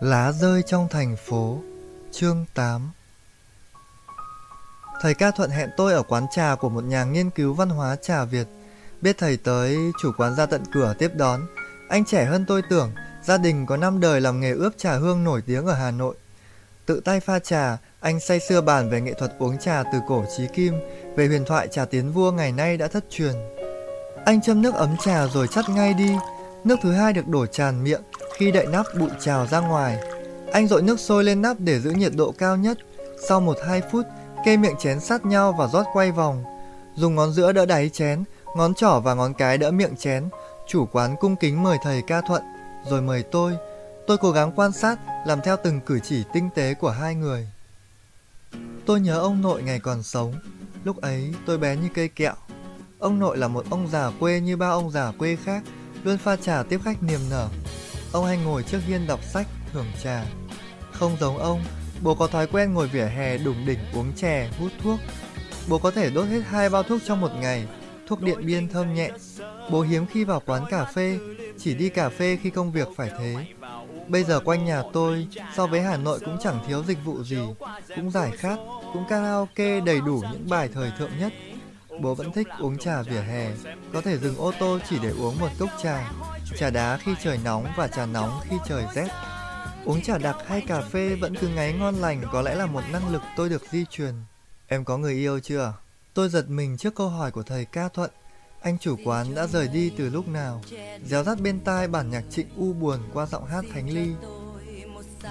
Lá rơi trong thành phố Chương 8 Thầy ca thuận hẹn tôi ở quán trà của một nhà nghiên cứu văn hóa trà Việt. Biết thầy tới, chủ quán ra tận cửa tiếp đón. Anh trẻ hơn tôi tưởng Gia đình có năm đời làm nghề ướp trà hương nổi tiếng ở Hà Nội. Tự tay pha trà, anh say sưa bàn về nghệ thuật uống trà từ cổ chí kim Về huyền thoại trà tiến vua ngày nay đã thất truyền. Anh châm nước ấm trà rồi chắt ngay đi. Nước thứ hai được đổ tràn miệng khi đậy nắp bụi trào ra ngoài. Anh dội nước sôi lên nắp để giữ nhiệt độ cao nhất. Sau 1-2 phút, kê miệng chén sát nhau và rót quay vòng. Dùng ngón giữa đỡ đáy chén, ngón trỏ và ngón cái đỡ miệng chén. Chủ quán cung kính mời thầy ca thuận, rồi mời tôi. Tôi cố gắng quan sát, làm theo từng cử chỉ tinh tế của hai người. Tôi nhớ ông nội ngày còn sống. Lúc ấy tôi bé như cây kẹo. Ông nội là một ông già quê như bao ông già quê khác, luôn pha trà tiếp khách niềm nở. Ông hay ngồi trước hiên đọc sách, thưởng trà. Không giống ông, bố có thói quen ngồi vỉa hè đủng đỉnh uống chè, hút thuốc. Bố có thể đốt hết hai bao thuốc trong một ngày, thuốc điện biên thơm nhẹ. Bố hiếm khi vào quán cà phê, chỉ đi cà phê khi công việc phải thế. Bây giờ quanh nhà tôi, so với Hà Nội cũng chẳng thiếu dịch vụ gì, cũng giải khát, cũng karaoke đầy đủ những bài thời thượng nhất. Bố vẫn thích uống trà vỉa hè, có thể dừng ô tô chỉ để uống một cốc trà, trà đá khi trời nóng và trà nóng khi trời rét. Uống trà đặc hay cà phê vẫn cứ ngáy ngon lành có lẽ là một năng lực tôi được di truyền. Em có người yêu chưa? Tôi giật mình trước câu hỏi của thầy ca thuận. Anh chủ quán đã rời đi từ lúc nào? Réo rắt bên tai bản nhạc trịnh u buồn qua giọng hát Thánh Ly.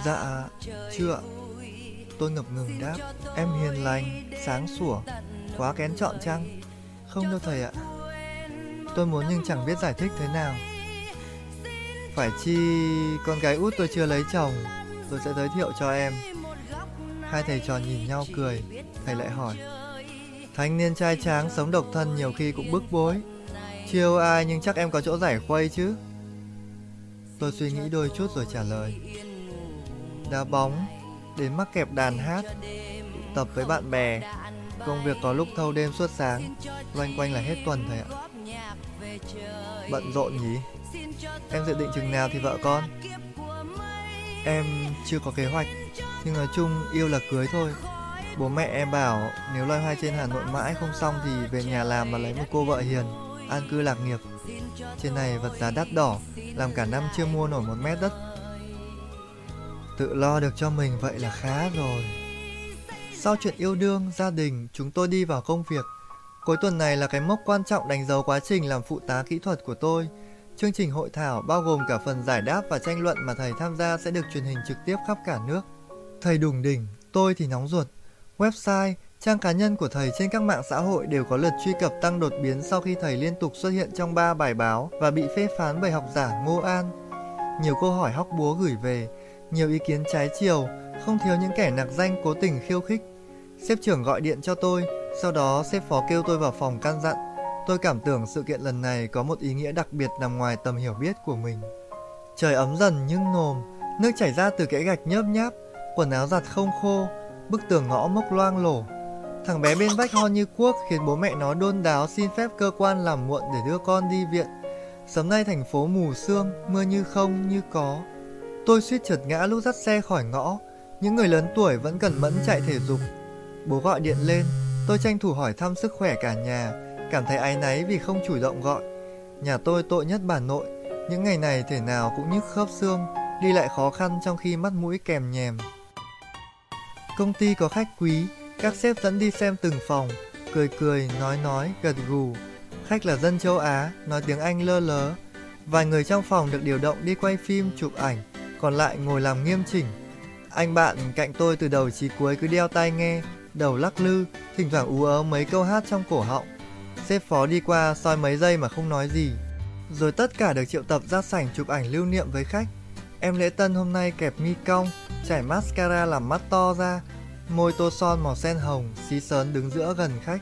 Dạ, chưa Tôi ngập ngừng đáp. Em hiền lành, sáng sủa, quá kén chọn chăng? Không đâu thầy ạ. Tôi muốn nhưng chẳng biết giải thích thế nào. Phải chi con gái út tôi chưa lấy chồng, Tôi sẽ giới thiệu cho em. Hai thầy trò nhìn nhau cười, Thầy lại hỏi, Thanh niên trai tráng sống độc thân nhiều khi cũng bức bối, Chiêu ai nhưng chắc em có chỗ giải khuây chứ? Tôi suy nghĩ đôi chút rồi trả lời, Đá bóng Đến mắc kẹp đàn hát, Tập với bạn bè, Công việc có lúc thâu đêm suốt sáng, Loanh quanh là hết tuần thầy ạ. Bận rộn nhỉ? Em dự định chừng nào thì vợ con. Em chưa có kế hoạch Nhưng nói chung yêu là cưới thôi. Bố mẹ em bảo nếu loay hoay trên Hà Nội mãi không xong thì về nhà làm và lấy một cô vợ hiền An cư lạc nghiệp. Trên này vật giá đắt đỏ Làm cả năm chưa mua nổi một mét đất. Tự lo được cho mình vậy là khá rồi. Sau chuyện yêu đương, gia đình, chúng tôi đi vào công việc. Cuối tuần này là cái mốc quan trọng đánh dấu quá trình làm phụ tá kỹ thuật của tôi. Chương trình hội thảo bao gồm cả phần giải đáp và tranh luận mà thầy tham gia sẽ được truyền hình trực tiếp khắp cả nước. Thầy đùng đỉnh, tôi thì nóng ruột. Website, trang cá nhân của thầy trên các mạng xã hội đều có lượt truy cập tăng đột biến sau khi thầy liên tục xuất hiện trong 3 bài báo và bị phê phán bởi học giả Ngô An. Nhiều câu hỏi hóc búa gửi về, nhiều ý kiến trái chiều, không thiếu những kẻ nặc danh cố tình khiêu khích. Sếp trưởng gọi điện cho tôi, sau đó sếp phó kêu tôi vào phòng can dặn Tôi cảm tưởng sự kiện lần này có một ý nghĩa đặc biệt nằm ngoài tầm hiểu biết của mình. Trời ấm dần nhưng nồm, nước chảy ra từ kẽ gạch nhớp nháp, quần áo giặt không khô, bức tường ngõ mốc loang lổ. Thằng bé bên vách ho như cuốc khiến bố mẹ nó đôn đáo xin phép cơ quan làm muộn để đưa con đi viện. Sớm nay thành phố mù sương, mưa như không như có. Tôi suýt trượt ngã lúc dắt xe khỏi ngõ, những người lớn tuổi vẫn cần mẫn chạy thể dục. Bố gọi điện lên, tôi tranh thủ hỏi thăm sức khỏe cả nhà, Cảm thấy áy náy vì không chủ động gọi. Nhà tôi tội nhất bà nội Những ngày này thể nào cũng nhức khớp xương Đi lại khó khăn trong khi mắt mũi kèm nhèm. Công ty có khách quý Các sếp dẫn đi xem từng phòng Cười cười, nói nói, gật gù. Khách là dân châu Á, nói tiếng Anh lơ lớ. Vài người trong phòng được điều động đi quay phim, chụp ảnh Còn lại ngồi làm nghiêm chỉnh. Anh bạn cạnh tôi từ đầu chí cuối cứ đeo tai nghe Đầu lắc lư Thỉnh thoảng ú ớ mấy câu hát trong cổ họng. Sếp phó đi qua soi mấy giây mà không nói gì. Rồi tất cả được triệu tập ra sảnh chụp ảnh lưu niệm với khách. Em lễ tân hôm nay kẹp mi cong Chảy mascara làm mắt to ra. Môi tô son màu sen hồng, Xí sớn đứng giữa gần khách.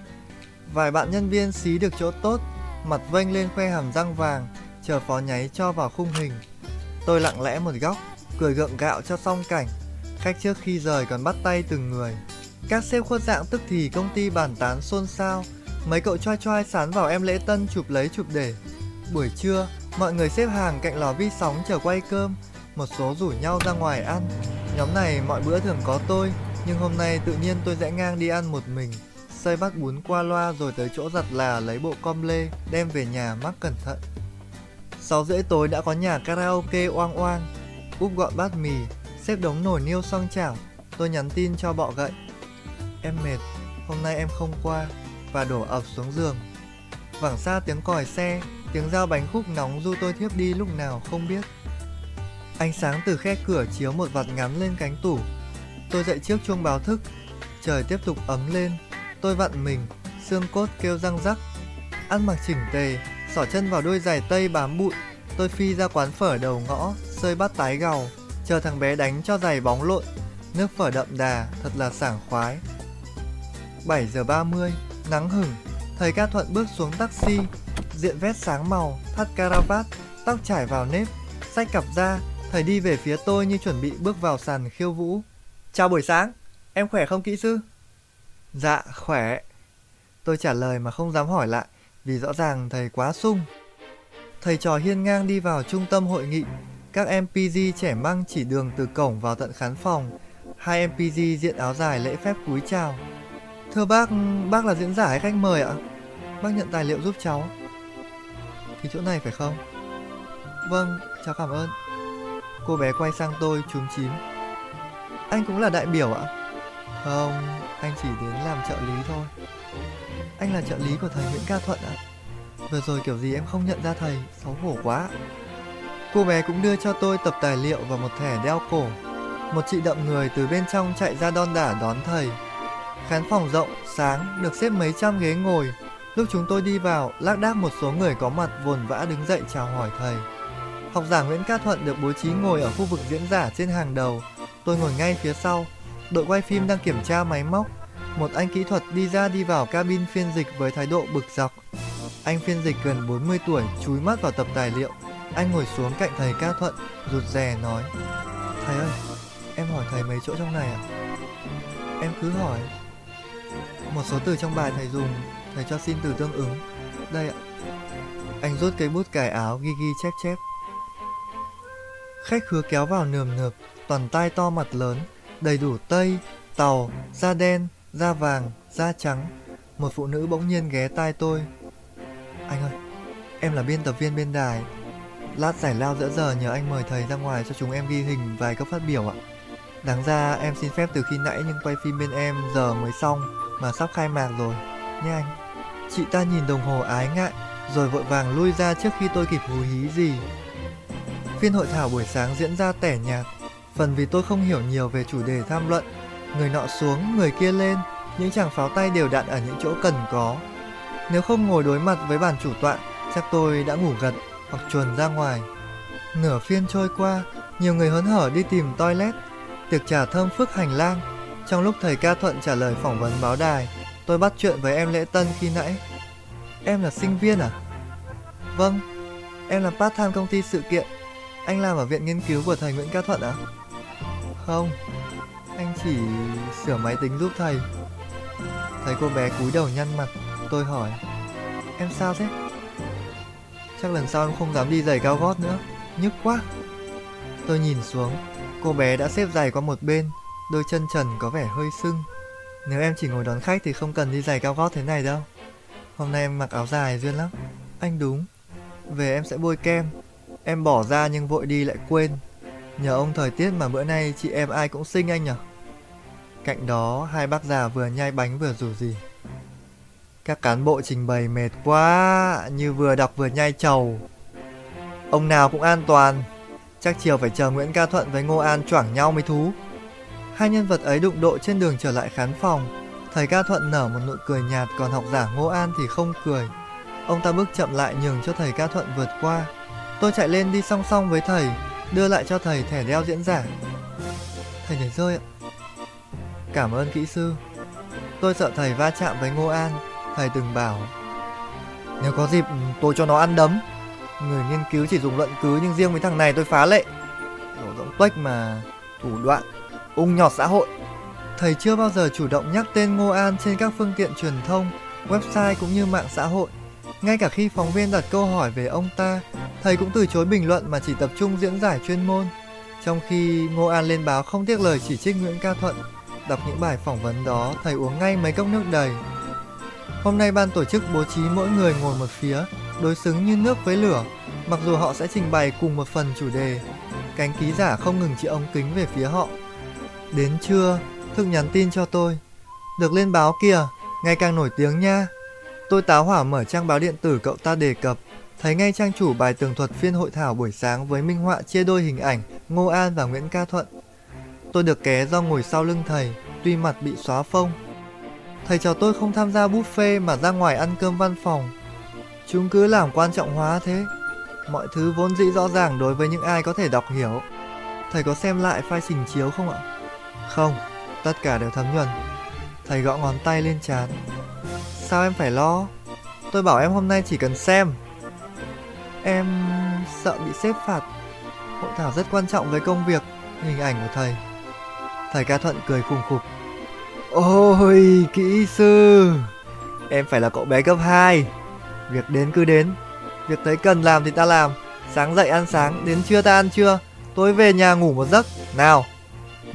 Vài bạn nhân viên xí được chỗ tốt, Mặt vênh lên khoe hàm răng vàng, Chờ phó nháy cho vào khung hình. Tôi lặng lẽ một góc, Cười gượng gạo cho xong cảnh. Khách trước khi rời còn bắt tay từng người. Các sếp khuất dạng tức thì công ty bàn tán xôn xao Mấy cậu choi choi sán vào em lễ tân chụp lấy chụp để. Buổi trưa, mọi người xếp hàng cạnh lò vi sóng chờ quay cơm. một số rủ nhau ra ngoài ăn. Nhóm này mọi bữa thường có tôi, nhưng hôm nay tự nhiên tôi rẽ ngang đi ăn một mình. Xây bắt bún qua loa rồi tới chỗ giặt là lấy bộ com lê, đem về nhà mắc cẩn thận. Sáu rưỡi tối đã có nhà karaoke oang oang, úp gọn bát mì, xếp đống nồi niêu xong chảo. Tôi nhắn tin cho bọ gậy. Em mệt, hôm nay em không qua, và đổ ập xuống giường. Vẳng xa tiếng còi xe, tiếng dao bánh khúc nóng du tôi thiếp đi lúc nào không biết. Ánh sáng từ khe cửa chiếu một vạt ngắn lên cánh tủ. Tôi dậy trước chuông báo thức. Trời tiếp tục ấm lên. Tôi vặn mình, xương cốt kêu răng rắc. Ăn mặc chỉnh tề, xỏ chân vào đôi giày tây bám bụi. Tôi phi ra quán phở đầu ngõ, sơi bát tái gầu, chờ thằng bé đánh cho giày bóng lộn. Nước phở đậm đà, thật là sảng khoái. 7 giờ 30, nắng hửng, thầy ca thuận bước xuống taxi, diện vest sáng màu, thắt caravat, tóc trải vào nếp, xách cặp ra, thầy đi về phía tôi như chuẩn bị bước vào sàn khiêu vũ. Chào buổi sáng, em khỏe không kỹ sư? Dạ, khỏe. Tôi trả lời mà không dám hỏi lại, vì rõ ràng thầy quá sung. Thầy trò hiên ngang đi vào trung tâm hội nghị, các em PG trẻ măng chỉ đường từ cổng vào tận khán phòng. Hai em PG diện áo dài lễ phép cúi chào. Thưa bác, bác là diễn giả hay khách mời ạ? Bác nhận tài liệu giúp cháu. Thì chỗ này phải không? Vâng, cháu cảm ơn. Cô bé quay sang tôi chúm chím. Anh cũng là đại biểu ạ? Không, anh chỉ đến làm trợ lý thôi. Anh là trợ lý của thầy Nguyễn Ca Thuận ạ? Vừa rồi kiểu gì em không nhận ra thầy, xấu hổ quá. Cô bé cũng đưa cho tôi tập tài liệu và một thẻ đeo cổ. Một chị đậm người từ bên trong chạy ra đon đả đón thầy. Khán phòng rộng, sáng, được xếp mấy trăm ghế ngồi. Lúc chúng tôi đi vào, lác đác một số người có mặt vồn vã đứng dậy chào hỏi thầy. Học giả Nguyễn Cát Thuận được bố trí ngồi ở khu vực diễn giả trên hàng đầu. Tôi ngồi ngay phía sau. Đội quay phim đang kiểm tra máy móc. Một anh kỹ thuật đi ra đi vào cabin phiên dịch với thái độ bực dọc. Anh phiên dịch gần 40 tuổi, chúi mắt vào tập tài liệu. Anh ngồi xuống cạnh thầy Ca Thuận, rụt rè nói. Thầy ơi, em hỏi thầy mấy chỗ trong này à? Em cứ hỏi. Một số từ trong bài thầy dùng, thầy cho xin từ tương ứng. Đây ạ. Anh rút cây bút cải áo ghi ghi chép chép. Khách khứa kéo vào nườm nượp, toàn tai to mặt lớn, đầy đủ tây, tàu, da đen, da vàng, da trắng. Một phụ nữ bỗng nhiên ghé tai tôi. Anh ơi, em là biên tập viên bên đài. Lát giải lao giữa giờ nhờ anh mời thầy ra ngoài cho chúng em ghi hình vài câu phát biểu ạ. Đáng ra em xin phép từ khi nãy nhưng quay phim bên em giờ mới xong mà sắp khai mạc rồi. Nha anh. Chị ta nhìn đồng hồ ái ngại rồi vội vàng lui ra trước khi tôi kịp hú hí gì. Phiên hội thảo buổi sáng diễn ra tẻ nhạt, phần vì tôi không hiểu nhiều về chủ đề tham luận. Người nọ xuống, người kia lên, những chàng pháo tay đều đặn ở những chỗ cần có. Nếu không ngồi đối mặt với bàn chủ tọa, chắc tôi đã ngủ gật hoặc chuồn ra ngoài. Nửa phiên trôi qua, nhiều người hớn hở đi tìm toilet, tiệc trà thơm phức hành lang. Trong lúc thầy ca thuận trả lời phỏng vấn báo đài, tôi bắt chuyện với em lễ tân khi nãy. Em là sinh viên à? Vâng, em làm part time công ty sự kiện. Anh làm ở viện nghiên cứu của thầy Nguyễn Ca Thuận à? Không, anh chỉ sửa máy tính giúp thầy. Thấy cô bé cúi đầu nhăn mặt, tôi hỏi. Em sao thế? Chắc lần sau em không dám đi giày cao gót nữa, nhức quá. Tôi nhìn xuống, cô bé đã xếp giày qua một bên, đôi chân trần có vẻ hơi sưng. Nếu em chỉ ngồi đón khách thì không cần đi giày cao gót thế này đâu. Hôm nay em mặc áo dài duyên lắm. Anh đúng. Về em sẽ bôi kem. Em bỏ ra nhưng vội đi lại quên. Nhờ ông thời tiết mà bữa nay chị em ai cũng xinh anh nhở. Cạnh đó hai bác già vừa nhai bánh vừa rủ gì. Các cán bộ trình bày mệt quá, như vừa đọc vừa nhai trầu. Ông nào cũng an toàn, chắc chiều phải chờ Nguyễn Ca Thuận với Ngô An choảng nhau mới thú. Hai nhân vật ấy đụng độ trên đường trở lại khán phòng. Thầy Ca Thuận nở một nụ cười nhạt còn học giả Ngô An thì không cười. Ông ta bước chậm lại nhường cho thầy Ca Thuận vượt qua. Tôi chạy lên đi song song với thầy, đưa lại cho thầy thẻ đeo diễn giả. Thầy nhảy rơi ạ. Cảm ơn kỹ sư. Tôi sợ thầy va chạm với Ngô An, thầy từng bảo. Nếu có dịp ừ, tôi cho nó ăn đấm. Người nghiên cứu chỉ dùng luận cứ nhưng riêng với thằng này tôi phá lệ. Đổ rỗng tuếch mà thủ đoạn ung nhọt xã hội. Thầy chưa bao giờ chủ động nhắc tên Ngô An trên các phương tiện truyền thông, website cũng như mạng xã hội. Ngay cả khi phóng viên đặt câu hỏi về ông ta, thầy cũng từ chối bình luận mà chỉ tập trung diễn giải chuyên môn. Trong khi Ngô An lên báo không tiếc lời chỉ trích Nguyễn Ca Thuận, đọc những bài phỏng vấn đó, thầy uống ngay mấy cốc nước đầy. Hôm nay ban tổ chức bố trí mỗi người ngồi một phía, đối xứng như nước với lửa, mặc dù họ sẽ trình bày cùng một phần chủ đề. Cánh ký giả không ngừng chỉ ống kính về phía họ. Đến trưa, Thức nhắn tin cho tôi. Được lên báo kìa, ngày càng nổi tiếng nha. Tôi táo hỏa mở trang báo điện tử cậu ta đề cập, thấy ngay trang chủ bài tường thuật phiên hội thảo buổi sáng với minh họa chia đôi hình ảnh Ngô An và Nguyễn Ca Thuận. Tôi được ké do ngồi sau lưng thầy, tuy mặt bị xóa phông. Thầy cho tôi không tham gia buffet mà ra ngoài ăn cơm văn phòng. Chúng cứ làm quan trọng hóa thế. Mọi thứ vốn dĩ rõ ràng đối với những ai có thể đọc hiểu. Thầy có xem lại file trình chiếu không ạ? Không, tất cả đều thấm nhuần. Thầy gõ ngón tay lên trán. Sao em phải lo? Tôi bảo em hôm nay chỉ cần xem. Em sợ bị xếp phạt. Hội thảo rất quan trọng với công việc, hình ảnh của thầy. Thầy ca thuận cười khùng khục. Ôi, kỹ sư. Em phải là cậu bé cấp 2. Việc đến cứ đến. Việc thấy cần làm thì ta làm. Sáng dậy ăn sáng, đến trưa ta ăn trưa. Tối về nhà ngủ một giấc. Nào,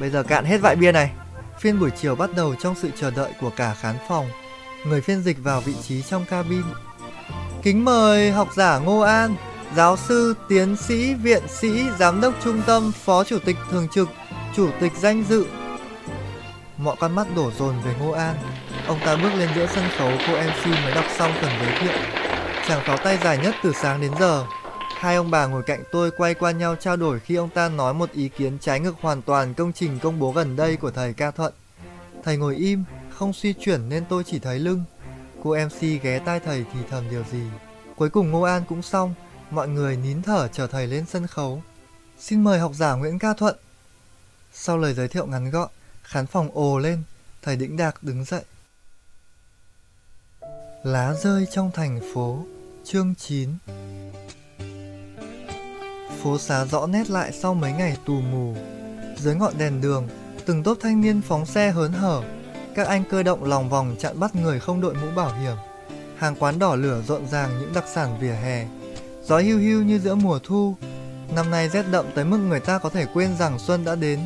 bây giờ cạn hết vại bia này. Phiên buổi chiều bắt đầu trong sự chờ đợi của cả khán phòng. Người phiên dịch vào vị trí trong cabin. Kính mời học giả Ngô An, giáo sư, tiến sĩ, viện sĩ, giám đốc trung tâm, phó chủ tịch thường trực, chủ tịch danh dự. Mọi con mắt đổ dồn về Ngô An. Ông ta bước lên giữa sân khấu cô MC mới đọc xong phần giới thiệu. Chàng pháo tay dài nhất từ sáng đến giờ. Hai ông bà ngồi cạnh tôi quay qua nhau trao đổi khi ông ta nói một ý kiến trái ngược hoàn toàn công trình công bố gần đây của thầy Ca Thuận. Thầy ngồi im, không suy chuyển nên tôi chỉ thấy lưng. Cô MC ghé tai thầy thì thầm điều gì. Cuối cùng Ngô An cũng xong, mọi người nín thở chờ thầy lên sân khấu. Xin mời học giả Nguyễn Ca Thuận. Sau lời giới thiệu ngắn gọn, khán phòng ồ lên, thầy đĩnh đạc đứng dậy. Lá rơi trong thành phố, chương 9 Phố xá rõ nét lại sau mấy ngày tù mù. Dưới ngọn đèn đường, từng tốp thanh niên phóng xe hớn hở, các anh cơ động lòng vòng chặn bắt người không đội mũ bảo hiểm. Hàng quán đỏ lửa rộn ràng những đặc sản vỉa hè. Gió hưu hưu như giữa mùa thu. Năm nay rét đậm tới mức người ta có thể quên rằng xuân đã đến.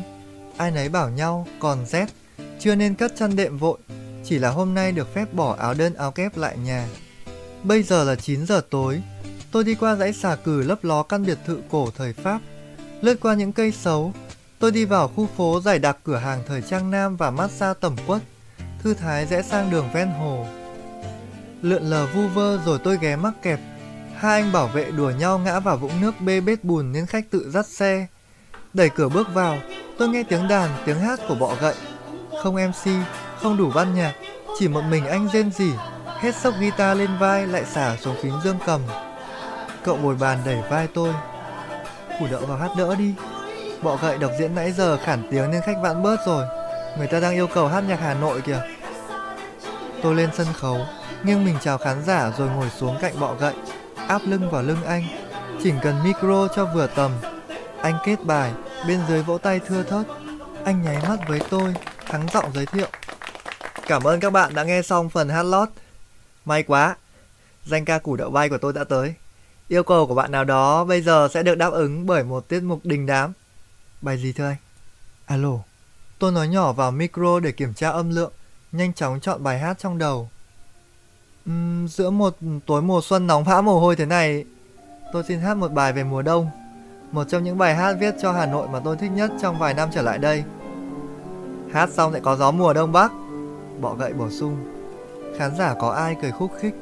Ai nấy bảo nhau còn rét, chưa nên cất chăn đệm vội, chỉ là hôm nay được phép bỏ áo đơn áo kép lại nhà. Bây giờ là 9 giờ tối, tôi đi qua dãy xà cừ lấp ló căn biệt thự cổ thời Pháp, lướt qua những cây xấu, tôi đi vào khu phố giải đặc cửa hàng thời trang nam và massage tẩm quất thư thái rẽ sang đường ven hồ. Lượn lờ vu vơ rồi tôi ghé mắc kẹp. Hai anh bảo vệ đùa nhau ngã vào vũng nước bê bết bùn nên khách tự dắt xe. Đẩy cửa bước vào, tôi nghe tiếng đàn, tiếng hát của bọ gậy. Không MC, không đủ ban nhạc, chỉ một mình anh rên rỉ, hết sốc guitar lên vai lại xả xuống phím dương cầm. Cậu ngồi bàn đẩy vai tôi. Củ đậu vào hát đỡ đi. Bọ gậy đọc diễn nãy giờ khản tiếng nên khách vãn bớt rồi. Người ta đang yêu cầu hát nhạc Hà Nội kìa. Tôi lên sân khấu, nghiêng mình chào khán giả rồi ngồi xuống cạnh bọ gậy, áp lưng vào lưng anh, chỉnh cần micro cho vừa tầm. Anh kết bài, bên dưới vỗ tay thưa thớt. Anh nháy mắt với tôi, thắng giọng giới thiệu. Cảm ơn các bạn đã nghe xong phần hát lót. May quá, danh ca củ đậu bay của tôi đã tới. Yêu cầu của bạn nào đó bây giờ sẽ được đáp ứng bởi một tiết mục đình đám. Bài gì thưa anh? Alo. Tôi nói nhỏ vào micro để kiểm tra âm lượng nhanh chóng chọn bài hát trong đầu. Uhm, giữa một tối mùa xuân nóng vã mồ hôi thế này, tôi xin hát một bài về mùa đông. Một trong những bài hát viết cho Hà Nội mà tôi thích nhất trong vài năm trở lại đây. Hát xong lại có gió mùa đông bắc. Bọ gậy bổ sung. Khán giả có ai cười khúc khích.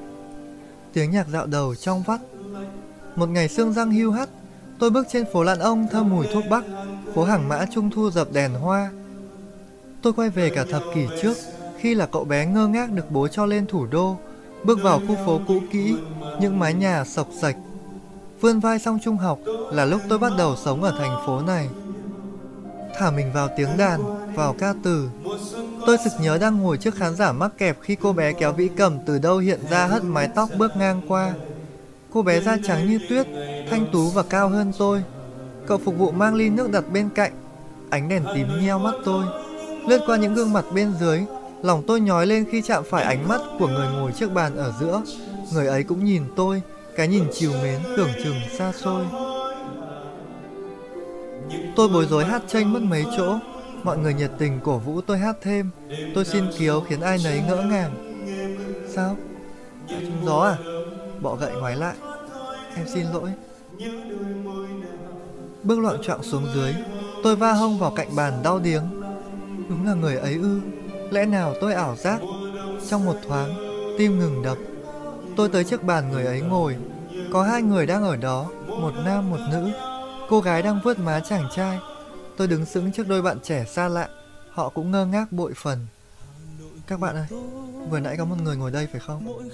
Tiếng nhạc dạo đầu trong vắt. Một ngày sương răng hưu hắt, tôi bước trên phố Lạn Ông thơm mùi thuốc bắc, phố hàng mã trung thu dập đèn hoa. Tôi quay về cả thập kỷ trước, khi là cậu bé ngơ ngác được bố cho lên thủ đô, bước vào khu phố cũ kỹ, những mái nhà sọc sạch. Vươn vai xong trung học là lúc tôi bắt đầu sống ở thành phố này. Thả mình vào tiếng đàn, vào ca từ. Tôi sực nhớ đang ngồi trước khán giả mắc kẹp khi cô bé kéo vĩ cầm từ đâu hiện ra hất mái tóc bước ngang qua. Cô bé da trắng như tuyết, thanh tú và cao hơn tôi. Cậu phục vụ mang ly nước đặt bên cạnh. Ánh đèn tím nheo mắt tôi. Lướt qua những gương mặt bên dưới, Lòng tôi nhói lên khi chạm phải ánh mắt của người ngồi trước bàn ở giữa. Người ấy cũng nhìn tôi, cái nhìn chiều mến tưởng chừng xa xôi. Tôi bối rối hát tranh mất mấy chỗ, mọi người nhiệt tình cổ vũ tôi hát thêm. Tôi xin kiếu khiến ai nấy ngỡ ngàng. Sao? Trúng gió à? Bọ gậy ngoái lại. Em xin lỗi. Bước loạn trọng xuống dưới, tôi va hông vào cạnh bàn đau điếng. Đúng là người ấy ư? Lẽ nào tôi ảo giác? Trong một thoáng, tim ngừng đập. Tôi tới trước bàn người ấy ngồi. Có hai người đang ở đó, một nam một nữ. Cô gái đang vuốt má chàng trai. Tôi đứng sững trước đôi bạn trẻ xa lạ. Họ cũng ngơ ngác bội phần. Các bạn ơi, vừa nãy có một người ngồi đây phải không?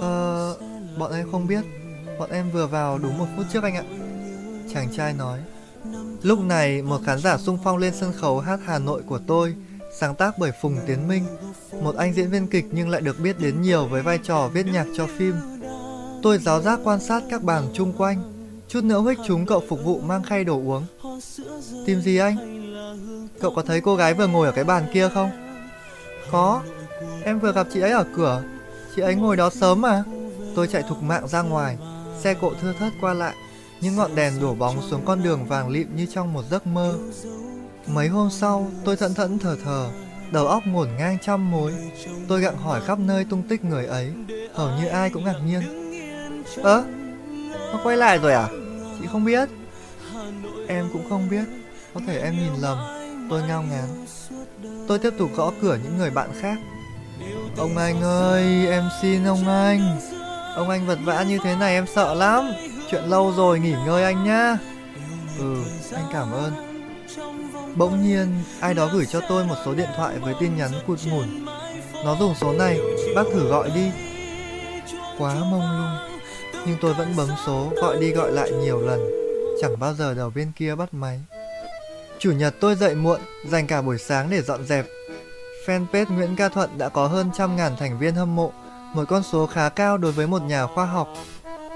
Ờ, bọn em không biết. Bọn em vừa vào đúng một phút trước anh ạ. Chàng trai nói. Lúc này, một khán giả sung phong lên sân khấu hát Hà Nội của tôi, sáng tác bởi Phùng Tiến Minh, một anh diễn viên kịch nhưng lại được biết đến nhiều với vai trò viết nhạc cho phim. Tôi giáo giác quan sát các bàn chung quanh, chút nữa huých chúng cậu phục vụ mang khay đồ uống. Tìm gì anh? Cậu có thấy cô gái vừa ngồi ở cái bàn kia không? Có, em vừa gặp chị ấy ở cửa, chị ấy ngồi đó sớm mà. Tôi chạy thục mạng ra ngoài, xe cộ thưa thớt qua lại, những ngọn đèn đổ bóng xuống con đường vàng lịm như trong một giấc mơ. Mấy hôm sau, tôi thẫn thẫn thờ thờ, đầu óc ngổn ngang trăm mối. Tôi gặng hỏi khắp nơi tung tích người ấy, hầu như ai cũng ngạc nhiên. Ơ, nó quay lại rồi à? Chị không biết. Em cũng không biết, có thể em nhìn lầm. Tôi ngao ngán. Tôi tiếp tục gõ cửa những người bạn khác. Ông anh ơi, em xin ông anh. Ông anh vật vã như thế này em sợ lắm. Chuyện lâu rồi nghỉ ngơi anh nhá. Ừ, anh cảm ơn. Bỗng nhiên, ai đó gửi cho tôi một số điện thoại với tin nhắn cụt ngủn. Nó dùng số này, bác thử gọi đi. Quá mông lung. Nhưng tôi vẫn bấm số, gọi đi gọi lại nhiều lần. Chẳng bao giờ đầu bên kia bắt máy. Chủ nhật tôi dậy muộn, dành cả buổi sáng để dọn dẹp. Fanpage Nguyễn Ca Thuận đã có hơn trăm ngàn thành viên hâm mộ, một con số khá cao đối với một nhà khoa học.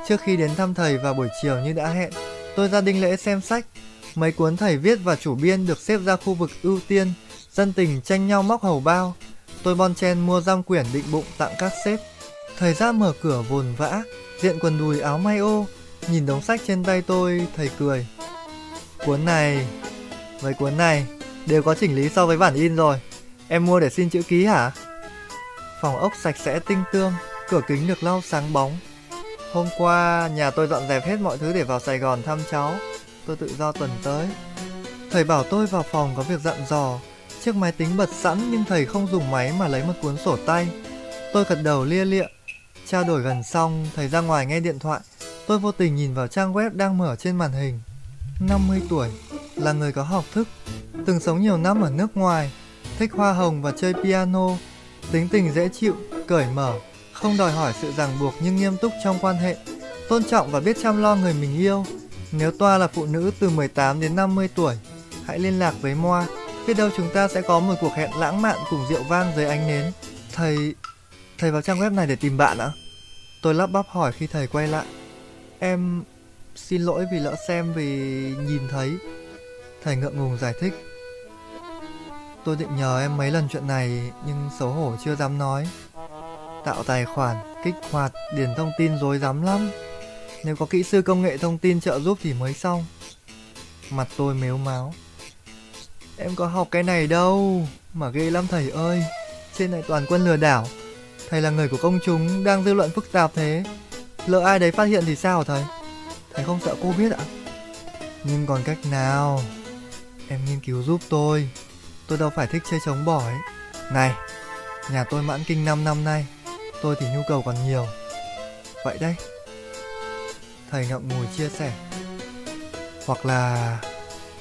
Trước khi đến thăm thầy vào buổi chiều như đã hẹn, tôi ra đinh lễ xem sách. Mấy cuốn thầy viết và chủ biên được xếp ra khu vực ưu tiên, dân tình tranh nhau móc hầu bao. Tôi bon chen mua giam quyển định bụng tặng các sếp. Thầy ra mở cửa vồn vã, diện quần đùi áo may ô, nhìn đống sách trên tay tôi, thầy cười. Cuốn này, mấy cuốn này đều có chỉnh lý so với bản in rồi. Em mua để xin chữ ký hả? Phòng ốc sạch sẽ tinh tương, cửa kính được lau sáng bóng, Hôm qua nhà tôi dọn dẹp hết mọi thứ để vào Sài Gòn thăm cháu. Tôi tự do tuần tới. Thầy bảo tôi vào phòng có việc dặn dò. Chiếc máy tính bật sẵn nhưng thầy không dùng máy mà lấy một cuốn sổ tay. Tôi gật đầu lia lịa. Trao đổi gần xong, thầy ra ngoài nghe điện thoại. Tôi vô tình nhìn vào trang web đang mở trên màn hình. 50 tuổi, là người có học thức, từng sống nhiều năm ở nước ngoài, thích hoa hồng và chơi piano, tính tình dễ chịu, cởi mở, không đòi hỏi sự ràng buộc nhưng nghiêm túc trong quan hệ, tôn trọng và biết chăm lo người mình yêu. Nếu Toa là phụ nữ từ 18 đến 50 tuổi, hãy liên lạc với Moa, biết đâu chúng ta sẽ có một cuộc hẹn lãng mạn cùng rượu vang dưới ánh nến. Thầy... thầy vào trang web này để tìm bạn ạ? Tôi lắp bắp hỏi khi thầy quay lại. Em... xin lỗi vì lỡ xem vì nhìn thấy. Thầy ngượng ngùng giải thích. Tôi định nhờ em mấy lần chuyện này nhưng xấu hổ chưa dám nói. Tạo tài khoản, kích hoạt, điền thông tin rối rắm lắm. Nếu có kỹ sư công nghệ thông tin trợ giúp thì mới xong. Mặt tôi mếu máo. Em có học cái này đâu, mà ghê lắm thầy ơi. Trên này toàn quân lừa đảo. Thầy là người của công chúng, đang dư luận phức tạp thế. Lỡ ai đấy phát hiện thì sao thầy? Thầy không sợ cô biết ạ? Nhưng còn cách nào? Em nghiên cứu giúp tôi. Tôi đâu phải thích chơi chống bỏ ấy. Này, nhà tôi mãn kinh 5 năm nay tôi thì nhu cầu còn nhiều. Vậy đấy thầy ngậm ngùi chia sẻ. Hoặc là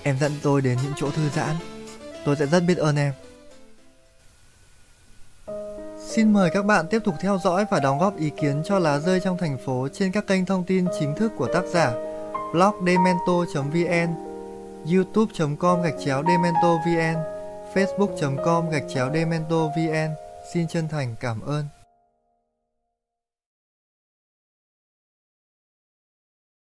em dẫn tôi đến những chỗ thư giãn. Tôi sẽ rất biết ơn em. Xin mời các bạn tiếp tục theo dõi và đóng góp ý kiến cho lá rơi trong thành phố trên các kênh thông tin chính thức của tác giả. Blog demento.vn youtube.com gạch chéo demento vn facebook.com gạch chéo demento vn. Xin chân thành cảm ơn.